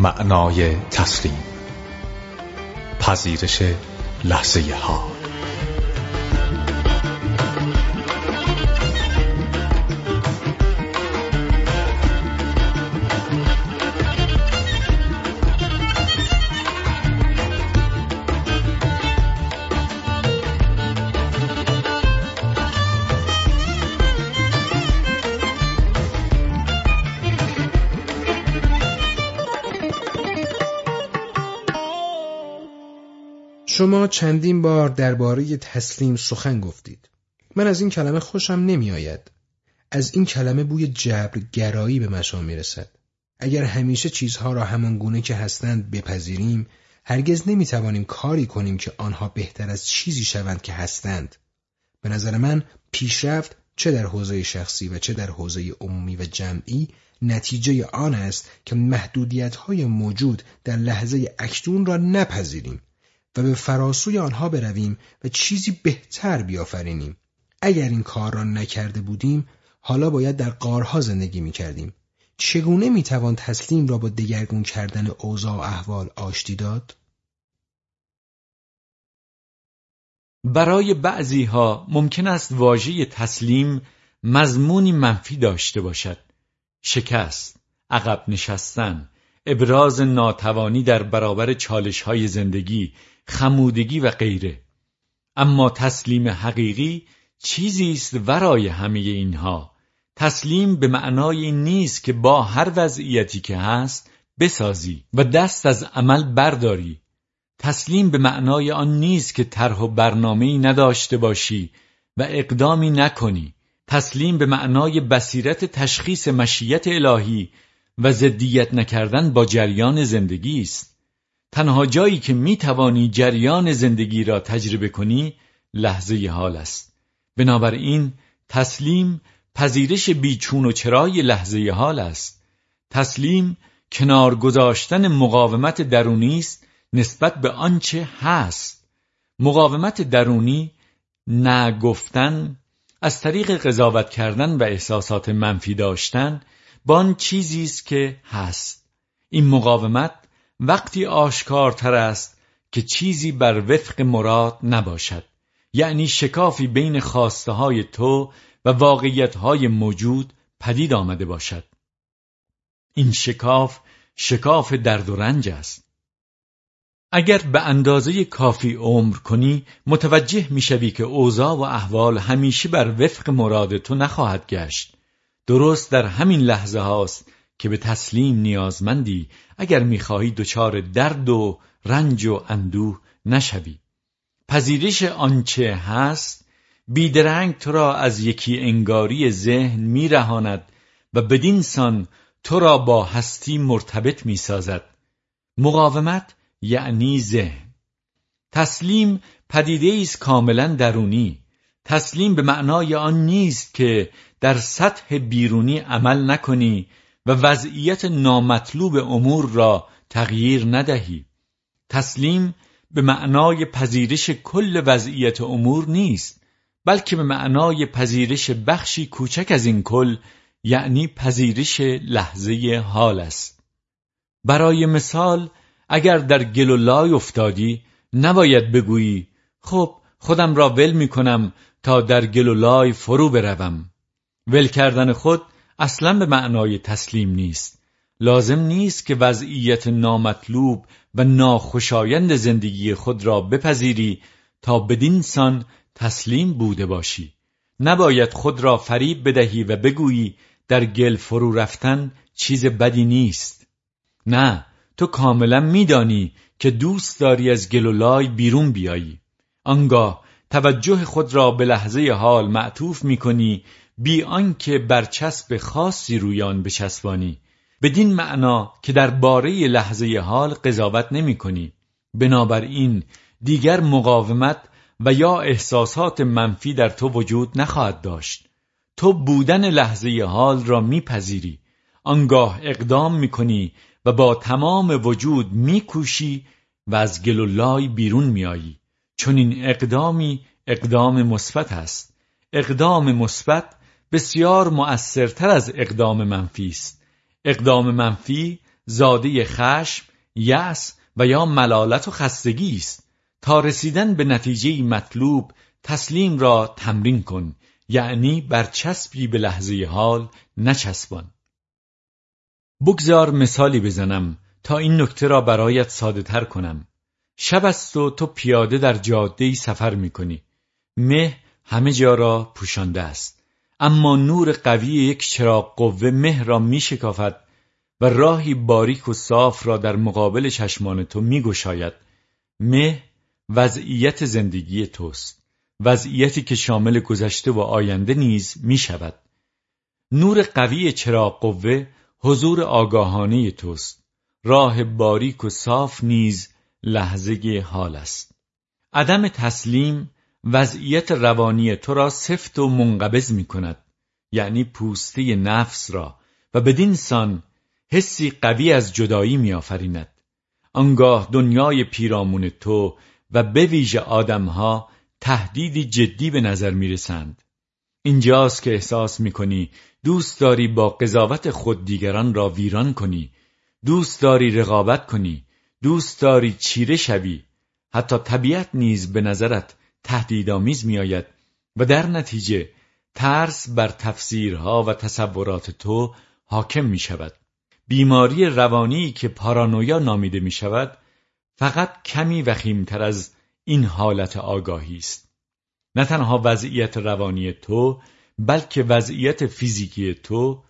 معنای تسلیم. پذیرش لحظه ها شما چندین بار درباره تسلیم سخن گفتید. من از این کلمه خوشم نمی آید. از این کلمه بوی جبرگرایی به مشام می رسد. اگر همیشه چیزها را همان گونه که هستند بپذیریم، هرگز نمی توانیم کاری کنیم که آنها بهتر از چیزی شوند که هستند. به نظر من پیشرفت چه در حوزه شخصی و چه در حوزه عمومی و جمعی نتیجه آن است که محدودیت های موجود در لحظه اکنون را نپذیریم و به فراسوی آنها برویم و چیزی بهتر بیافرینیم. اگر این کار را نکرده بودیم، حالا باید در قارها زندگی می کردیم. چگونه می توان تسلیم را با دگرگون کردن اوضاع و احوال آشتی داد؟ برای بعضی ها ممکن است واژه تسلیم مضمونی منفی داشته باشد. شکست، عقب نشستن، ابراز ناتوانی در برابر چالش های زندگی خمودگی و غیره. اما تسلیم حقیقی چیزی است ورای همه اینها. تسلیم به معنای این نیست که با هر وضعیتی که هست بسازی و دست از عمل برداری. تسلیم به معنای آن نیست که طرح و برنامه‌ای نداشته باشی و اقدامی نکنی. تسلیم به معنای بصیرت تشخیص مشیت الهی و ضدیت نکردن با جریان زندگی است. تنها جایی که می توانی جریان زندگی را تجربه کنی لحظه حال است. بنابراین تسلیم پذیرش بیچون و چرای لحظه حال است. تسلیم کنار گذاشتن مقاومت درونی است نسبت به آنچه هست. مقاومت درونی نگفتن از طریق قضاوت کردن و احساسات منفی داشتن با آن چیزی است که هست. این مقاومت وقتی آشکارتر است که چیزی بر وفق مراد نباشد. یعنی شکافی بین خواسته های تو و واقعیت های موجود پدید آمده باشد. این شکاف شکاف درد و رنج است. اگر به اندازه کافی عمر کنی متوجه می‌شوی که اوضاع و احوال همیشه بر وفق مراد تو نخواهد گشت. درست در همین لحظه هاست که به تسلیم نیازمندی اگر می‌خواهی دچار درد و رنج و اندوه نشوی. پذیرش آنچه هست بیدرنگ تو را از یکی انگاری ذهن میرهاند و بدین سان تو را با هستی مرتبط می‌سازد. مقاومت یعنی ذهن. تسلیم پدیده است کاملا درونی. تسلیم به معنای آن نیست که در سطح بیرونی عمل نکنی و وضعیت نامطلوب امور را تغییر ندهی. تسلیم به معنای پذیرش کل وضعیت امور نیست بلکه به معنای پذیرش بخشی کوچک از این کل یعنی پذیرش لحظه حال است. برای مثال اگر در گل و لای افتادی نباید بگویی خب خودم را ول می کنم تا در گل و لای فرو بروم. ول کردن خود اصلا به معنای تسلیم نیست. لازم نیست که وضعیت نامطلوب و ناخوشایند زندگی خود را بپذیری تا بدین سان تسلیم بوده باشی. نباید خود را فریب بدهی و بگویی در گل فرو رفتن چیز بدی نیست. نه تو کاملا میدانی که دوست داری از گل و لای بیرون بیایی. آنگاه توجه خود را به لحظه حال معطوف می بی آنکه برچسب خاصی روی آن بچسبانی. بدین معنا که در باره لحظه حال قضاوت نمی کنی. بنابراین دیگر مقاومت و یا احساسات منفی در تو وجود نخواهد داشت. تو بودن لحظه حال را میپذیری آنگاه اقدام می‌کنی و با تمام وجود میکوشی و از گل و لای بیرون میایی چون این اقدامی اقدام مثبت است. اقدام مثبت بسیار مؤثرتر از اقدام منفی است. اقدام منفی زاده خشم، یأس و یا ملالت و خستگی است. تا رسیدن به نتیجه مطلوب تسلیم را تمرین کن. یعنی برچسبی به لحظه حال نچسبان. بگذار مثالی بزنم تا این نکته را برایت ساده تر کنم. شب است و تو پیاده در جاده سفر می کنی مه همه جا را پوشانده است. اما نور قوی یک چراغ قوه مه را می شکافد و راهی باریک و صاف را در مقابل چشمان تو می گشاید. مه وضعیت زندگی توست. وضعیتی که شامل گذشته و آینده نیز می شود. نور قوی چراغ قوه حضور آگاهانه توست. راه باریک و صاف نیز لحظه حال است. عدم تسلیم وضعیت روانی تو را سفت و منقبض می کند یعنی پوسته نفس را و بدین سان حسی قوی از جدایی می آفریند آنگاه دنیای پیرامون تو و به ویژه آدمها تهدیدی جدی به نظر می رسند. اینجاست که احساس می کنی دوست داری با قضاوت خود دیگران را ویران کنی دوست داری رقابت کنی دوست داری چیره شوی حتی طبیعت نیز به نظرت تهدیدآمیز میآید و در نتیجه ترس بر تفسیرها و تصورات تو حاکم می شود بیماری روانی که پارانویا نامیده می شود فقط کمی وخیمتر از این حالت آگاهی است نه تنها وضعیت روانی تو بلکه وضعیت فیزیکی تو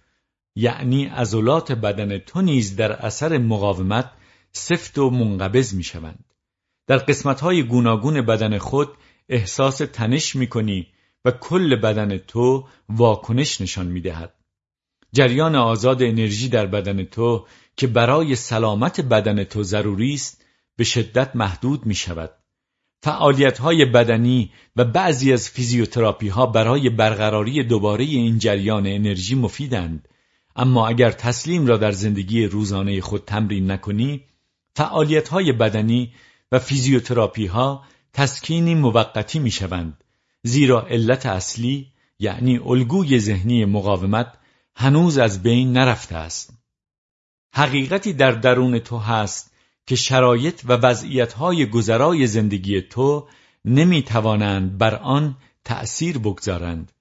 یعنی عضلات بدن تو نیز در اثر مقاومت سفت و منقبض می شوند. در قسمت های گوناگون بدن خود احساس تنش می کنی و کل بدن تو واکنش نشان می دهد. جریان آزاد انرژی در بدن تو که برای سلامت بدن تو ضروری است به شدت محدود می شود. فعالیت های بدنی و بعضی از فیزیوتراپی ها برای برقراری دوباره این جریان انرژی مفیدند اما اگر تسلیم را در زندگی روزانه خود تمرین نکنی فعالیت های بدنی و فیزیوتراپی ها تسکینی موقتی می شوند زیرا علت اصلی یعنی الگوی ذهنی مقاومت هنوز از بین نرفته است. حقیقتی در درون تو هست که شرایط و وضعیتهای گذرای زندگی تو نمی توانند بر آن تأثیر بگذارند.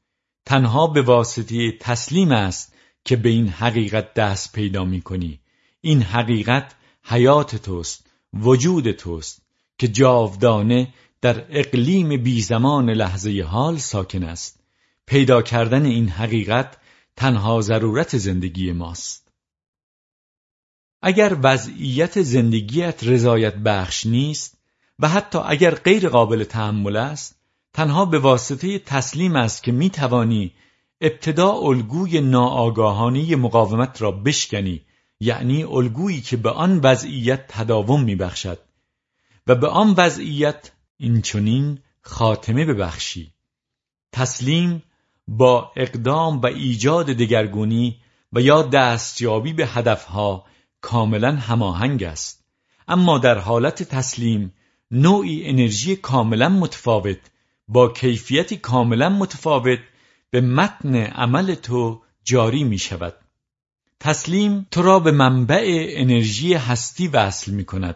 تنها به واسطه تسلیم است که به این حقیقت دست پیدا می کنی این حقیقت حیات توست وجود توست. که جاودانه در اقلیم بی زمان لحظه حال ساکن است. پیدا کردن این حقیقت تنها ضرورت زندگی ماست. اگر وضعیت زندگیت رضایت بخش نیست و حتی اگر غیر قابل تحمل است تنها به واسطه تسلیم است که می توانی ابتدا الگوی ناآگاهانه مقاومت را بشکنی یعنی الگویی که به آن وضعیت تداوم میبخشد. و به آن وضعیت اینچنین خاتمه ببخشی. تسلیم با اقدام و ایجاد دگرگونی و یا دستیابی به هدفها کاملا هماهنگ است. اما در حالت تسلیم نوعی انرژی کاملا متفاوت با کیفیتی کاملا متفاوت به متن عمل تو جاری می شود. تسلیم تو را به منبع انرژی هستی وصل می کند.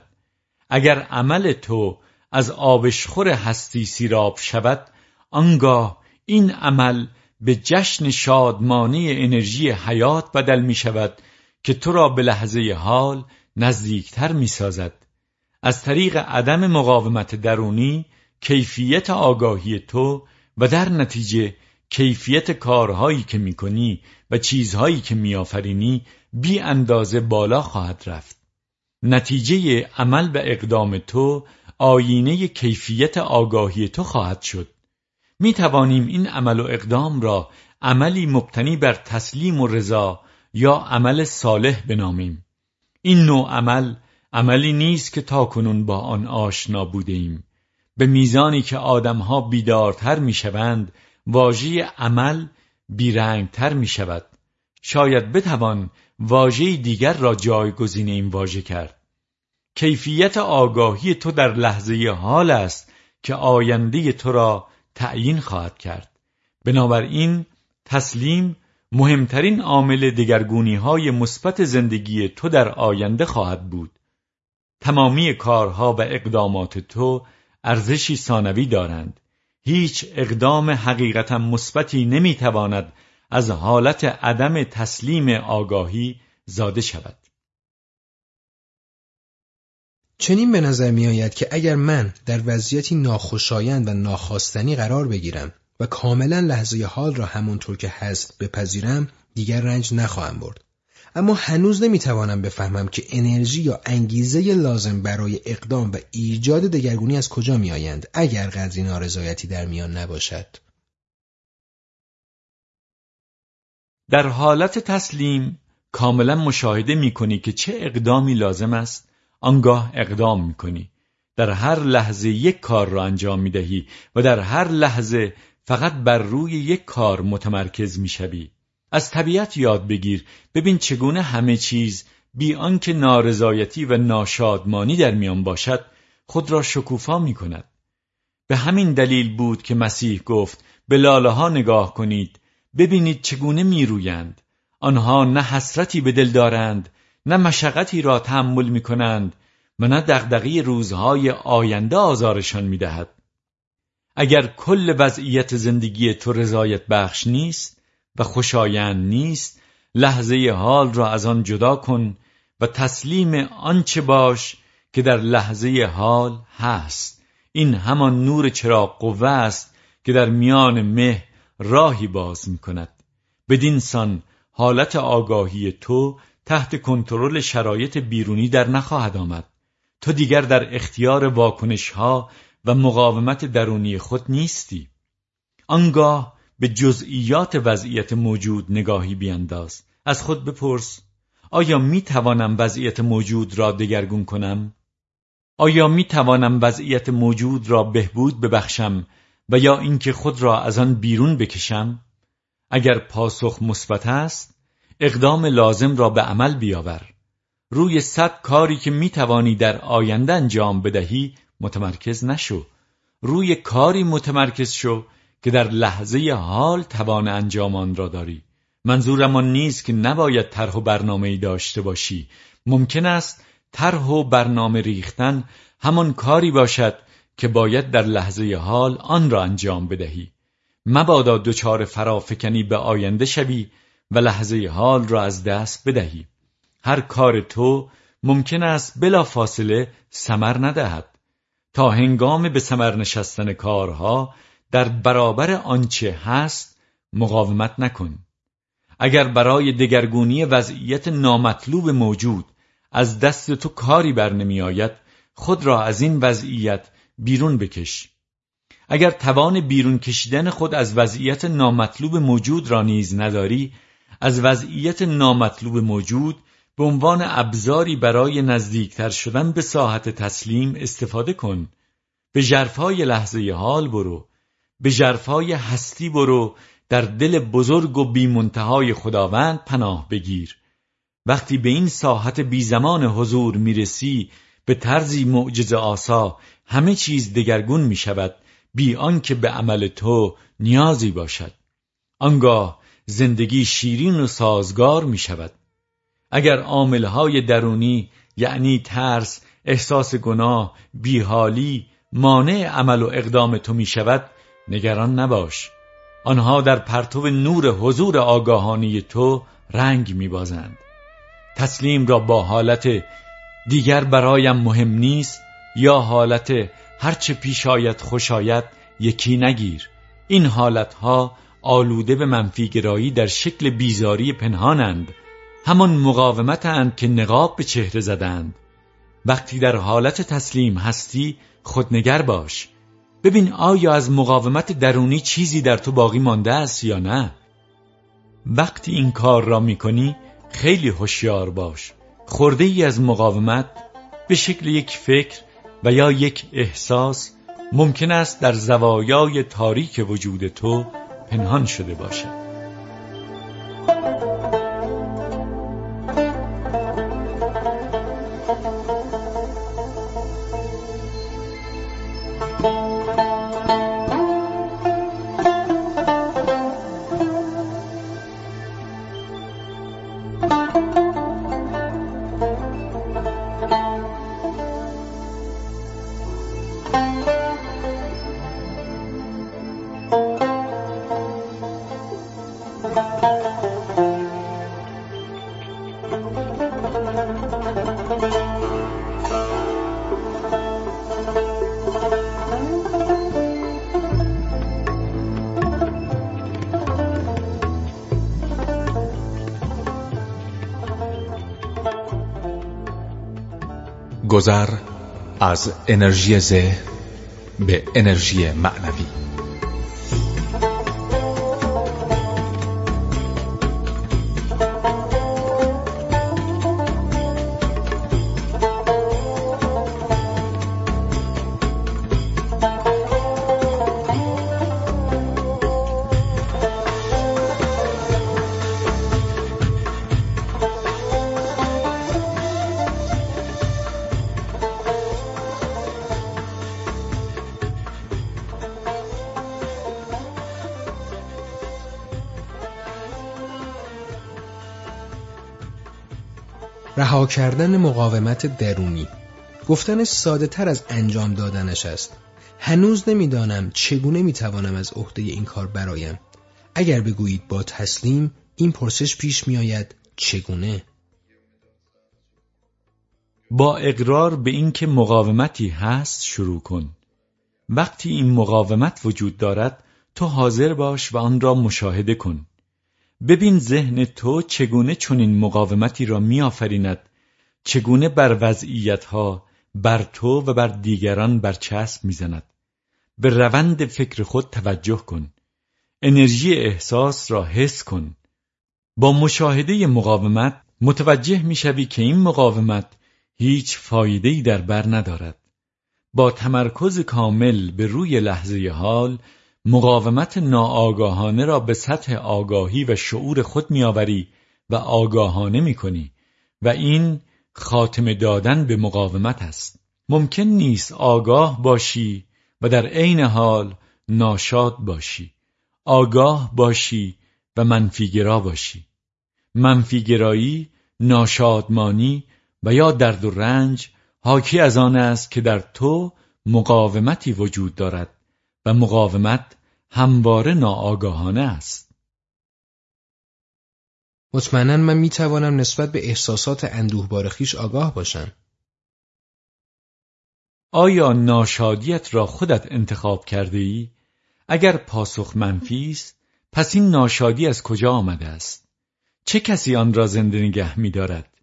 اگر عمل تو از آبشخور هستی سیراب شود آنگاه این عمل به جشن شادمانه انرژی حیات بدل می شود که تو را به لحظه حال نزدیکتر می سازد. از طریق عدم مقاومت درونی کیفیت آگاهی تو و در نتیجه کیفیت کارهایی که می‌کنی و چیزهایی که میآفرینی بی اندازه بالا خواهد رفت. نتیجه عمل و اقدام تو آینه کیفیت آگاهی تو خواهد شد. می توانیم این عمل و اقدام را عملی مبتنی بر تسلیم و رضا یا عمل صالح بنامیم. این نوع عمل عملی نیست که تاکنون با آن آشنا بوده ایم. به میزانی که آدمها بیدارتر می‌شوند واژه عمل بیرنگتر می شود شاید بتوان واژه دیگر را جایگزین این واژه کرد. کیفیت آگاهی تو در لحظه حال است که آینده تو را تعیین خواهد کرد. بنابراین تسلیم مهمترین عامل دگرگونی های مثبت زندگی تو در آینده خواهد بود. تمامی کارها و اقدامات تو ارزشی ثانوی دارند. هیچ اقدام حقیقتا مثبتی نمی‌تواند از حالت عدم تسلیم آگاهی زاده شود چنین به نظر می آید که اگر من در وضعیتی ناخوشایند و ناخواستنی قرار بگیرم و کاملا لحظه حال را همونطور که هست بپذیرم دیگر رنج نخواهم برد. اما هنوز نمی‌توانم بفهمم که انرژی یا انگیزه لازم برای اقدام و ایجاد دگرگونی از کجا میآیند اگر قدری نارضایتی در میان نباشد. در حالت تسلیم کاملا مشاهده می کنی که چه اقدامی لازم است آنگاه اقدام می کنی در هر لحظه یک کار را انجام می دهی و در هر لحظه فقط بر روی یک کار متمرکز می شوی. از طبیعت یاد بگیر ببین چگونه همه چیز بی آنکه نارضایتی و ناشادمانی در میان باشد خود را شکوفا می کند. به همین دلیل بود که مسیح گفت به لاله ها نگاه کنید ببینید چگونه میرویند آنها نه حسرتی به دل دارند نه مشقتی را تحمل می کنند و نه دغدغه روزهای آینده آزارشان می دهد. اگر کل وضعیت زندگی تو رضایت بخش نیست و خوشایند نیست لحظه حال را از آن جدا کن و تسلیم آنچه باش که در لحظه حال هست این همان نور چراغ قوه است که در میان مه راهی باز می کند بدین سان حالت آگاهی تو تحت کنترل شرایط بیرونی در نخواهد آمد. تو دیگر در اختیار واکنش ها و مقاومت درونی خود نیستی. آنگاه به جزئیات وضعیت موجود نگاهی بیانداز از خود بپرس آیا می توانم وضعیت موجود را دگرگون کنم؟ آیا می توانم وضعیت موجود را بهبود ببخشم و یا اینکه خود را از آن بیرون بکشم اگر پاسخ مثبت است اقدام لازم را به عمل بیاور. روی صد کاری که می توانی در آینده انجام بدهی متمرکز نشو. روی کاری متمرکز شو که در لحظه حال توان انجام آن را داری. منظورم آن نیست که نباید طرح و برنامه ای داشته باشی. ممکن است طرح و برنامه ریختن همان کاری باشد که باید در لحظه حال آن را انجام بدهی. مبادا دچار فرافکنی به آینده شوی و لحظه حال را از دست بدهی. هر کار تو ممکن است بلا فاصله سمر ندهد. تا هنگام به سمر نشستن کارها در برابر آنچه هست مقاومت نکن. اگر برای دگرگونی وضعیت نامطلوب موجود از دست تو کاری بر نمی آید خود را از این وضعیت بیرون بکش. اگر توان بیرون کشیدن خود از وضعیت نامطلوب موجود را نیز نداری از وضعیت نامطلوب موجود به عنوان ابزاری برای نزدیکتر شدن به ساحت تسلیم استفاده کن. به جرفای لحظه حال برو. به جرفای هستی برو. در دل بزرگ و بیمنتهای خداوند پناه بگیر. وقتی به این ساحت بی زمان حضور می‌رسی به طرزی معجز آسا همه چیز دگرگون می شود بی آنکه به عمل تو نیازی باشد. آنگاه زندگی شیرین و سازگار می شود. اگر عاملهای درونی یعنی ترس احساس گناه بیحالی مانع عمل و اقدام تو می شود نگران نباش. آنها در پرتو نور حضور آگاهانی تو رنگ می بازند. تسلیم را با حالت دیگر برایم مهم نیست یا حالت هرچه پیش آید خوش یکی نگیر. این حالتها آلوده به منفیگرایی در شکل بیزاری پنهانند. همان مقاومتند که نقاب به چهره زدند. وقتی در حالت تسلیم هستی خودنگر باش. ببین آیا از مقاومت درونی چیزی در تو باقی مانده است یا نه. وقتی این کار را می‌کنی خیلی هوشیار باش. خورده ای از مقاومت به شکل یک فکر و یا یک احساس ممکن است در زوایای تاریک وجود تو پنهان شده باشد. گذر از انرژی ذهن به انرژی معنوی. رها کردن مقاومت درونی. گفتن ساده تر از انجام دادنش است. هنوز نمی‌دانم چگونه می‌توانم از عهده این کار برایم. اگر بگویید با تسلیم این پرسش پیش میآید چگونه؟ با اقرار به اینکه مقاومتی هست شروع کن. وقتی این مقاومت وجود دارد تو حاضر باش و آن را مشاهده کن. ببین ذهن تو چگونه چنین مقاومتی را میآفریند چگونه بر وضعیتها بر تو و بر دیگران برچسب می‌زند. به روند فکر خود توجه کن. انرژی احساس را حس کن. با مشاهده مقاومت متوجه می‌شوی که این مقاومت هیچ فایده‌ای در بر ندارد. با تمرکز کامل به روی لحظه حال مقاومت ناآگاهانه را به سطح آگاهی و شعور خود میآوری و آگاهانه می‌کنی و این خاتمه دادن به مقاومت است. ممکن نیست آگاه باشی و در عین حال ناشاد باشی. آگاه باشی و منفیگرا باشی. منفیگرایی ناشادمانی و یا درد و رنج حاکی از آن است که در تو مقاومتی وجود دارد. و مقاومت همواره ناآگاهانه است مطمئنا من می توانم نسبت به احساسات اندوهبار خیش آگاه باشم آیا ناشادیت را خودت انتخاب کرده ای؟ اگر پاسخ منفی است پس این ناشادی از کجا آمده است؟ چه کسی آن را زنده نگه می دارد؟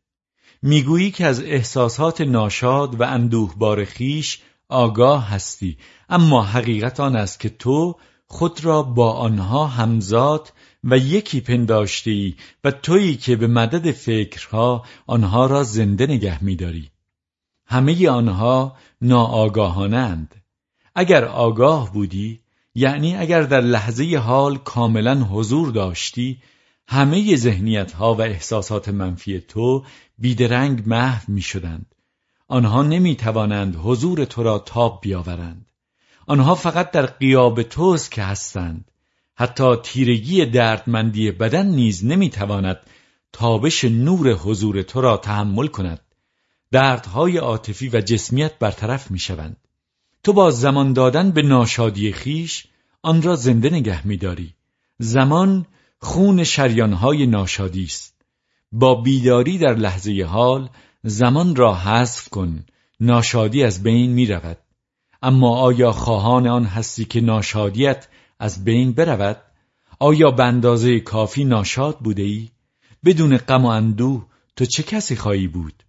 می‌گویی که از احساسات ناشاد و اندوهبار خیش آگاه هستی. اما حقیقت آن است که تو خود را با آنها همزاد و یکی پنداشتی و تویی که به مدد فکرها آنها را زنده نگه میداری. همه آنها ناآگاهانند. اگر آگاه بودی یعنی اگر در لحظه حال کاملا حضور داشتی همه ذهنیت ها و احساسات منفی تو بیدرنگ محو می شدند. آنها نمی توانند حضور تو را تاب بیاورند. آنها فقط در قیاب توست که هستند. حتی تیرگی دردمندی بدن نیز نمی‌تواند تابش نور حضور تو را تحمل کند. دردهای عاطفی و جسمیت برطرف می‌شوند. تو با زمان دادن به ناشادی خیش آن را زنده نگه میداری. زمان خون شریانهای ناشادی است. با بیداری در لحظه حال زمان را حذف کن ناشادی از بین می رود اما آیا خواهان آن هستی که ناشادیت از بین برود؟ آیا به اندازه کافی ناشاد بوده ای؟ بدون غم و اندوه تو چه کسی خواهی بود؟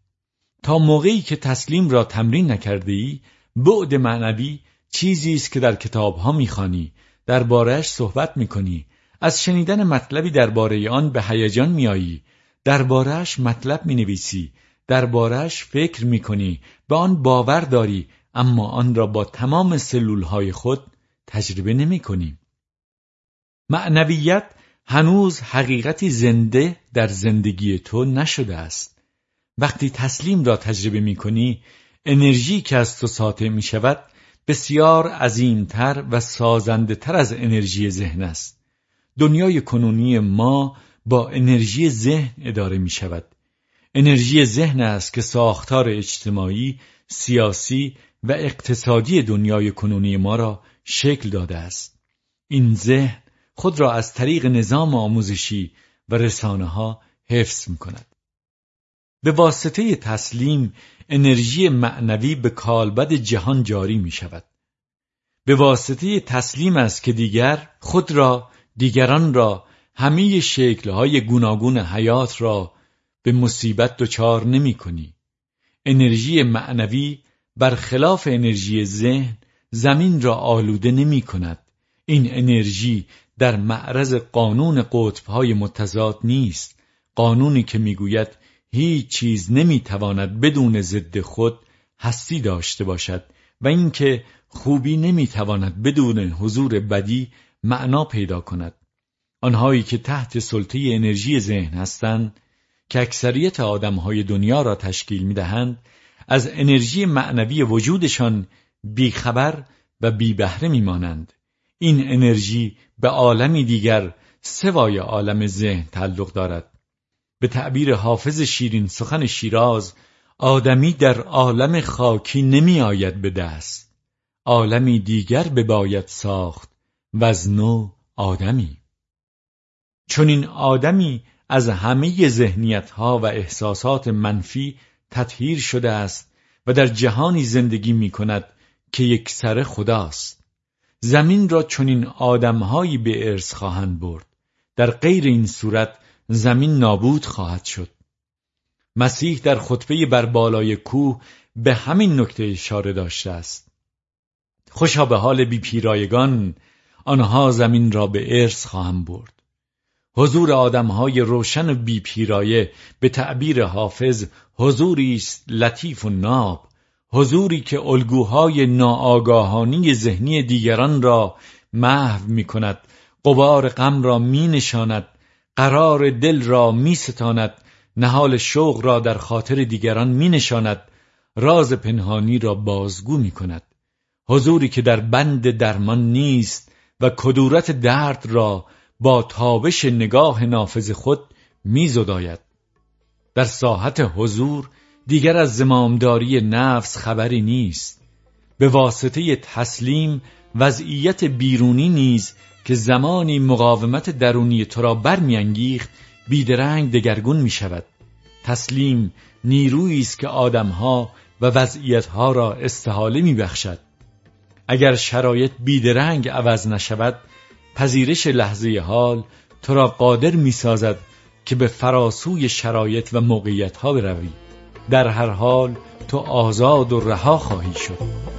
تا موقعی که تسلیم را تمرین نکرده ای بعد معنوی چیزی است که در کتابها می‌خوانی دربارهش صحبت می‌کنی از شنیدن مطلبی درباره آن به هیجان میایی دربارهش مطلب می‌نویسی دربارهش فکر می‌کنی به آن باور داری اما آن را با تمام سلول های خود تجربه نمی کنیم. معنویت هنوز حقیقتی زنده در زندگی تو نشده است. وقتی تسلیم را تجربه می کنی، انرژی که از تو ساطع می شود بسیار عظیمتر و سازنده تر از انرژی ذهن است. دنیای کنونی ما با انرژی ذهن اداره می شود. انرژی ذهن است که ساختار اجتماعی، سیاسی و اقتصادی دنیای کنونی ما را شکل داده است این ذهن خود را از طریق نظام آموزشی و رسانه ها حفظ می کند. به واسطه تسلیم انرژی معنوی به کالبد جهان جاری می شود. به واسطه تسلیم است که دیگر خود را دیگران را همه شکلهای گوناگون حیات را به مصیبت دچار نمی کنی. انرژی معنوی برخلاف انرژی ذهن زمین را آلوده نمی کند. این انرژی در معرض قانون قطبهای متضاد نیست قانونی که می‌گوید هیچ چیز نمی‌تواند بدون ضد خود هستی داشته باشد و اینکه خوبی نمی‌تواند بدون حضور بدی معنا پیدا کند آنهایی که تحت سلطه انرژی ذهن هستند که اکثریت آدمهای دنیا را تشکیل می‌دهند از انرژی معنوی وجودشان بیخبر و بیبهره میمانند. این انرژی به عالمی دیگر سوای عالم ذهن تعلق دارد. به تعبیر حافظ شیرین سخن شیراز آدمی در عالم خاکی نمی آید به دست. عالمی دیگر بباید ساخت و از نو آدمی. چون این آدمی از همه ذهنیت ها و احساسات منفی تطهیر شده است و در جهانی زندگی می کند که یک سر خداست. زمین را چنین آدمهایی به ارث خواهند برد. در غیر این صورت زمین نابود خواهد شد. مسیح در خطبه بر بالای کوه به همین نکته اشاره داشته است. خوشا به حال بی پیرایگان آنها زمین را به ارث خواهند برد. حضور آدمهای روشن و بی پیرایه به تعبیر حافظ حضوری است لطیف و ناب. حضوری که الگوهای ناآگاهانی ذهنی دیگران را محو می کند قبار غم را می نشاند قرار دل را می ستاند نهال شوق را در خاطر دیگران می نشاند راز پنهانی را بازگو می کند حضوری که در بند درمان نیست و کدورت درد را با تابش نگاه نافذ خود میزداید. در ساحت حضور دیگر از زمامداری نفس خبری نیست. به واسطه تسلیم وضعیت بیرونی نیز که زمانی مقاومت درونی تو را برمیانگیخت بیدرنگ دگرگون می شود تسلیم نیرویی است که آدمها و وضعیتها را استحاله می بخشد اگر شرایط بیدرنگ عوض نشود پذیرش لحظه حال تو را قادر می سازد که به فراسوی شرایط و موقعیت ها بروی. در هر حال تو آزاد و رها خواهی شد.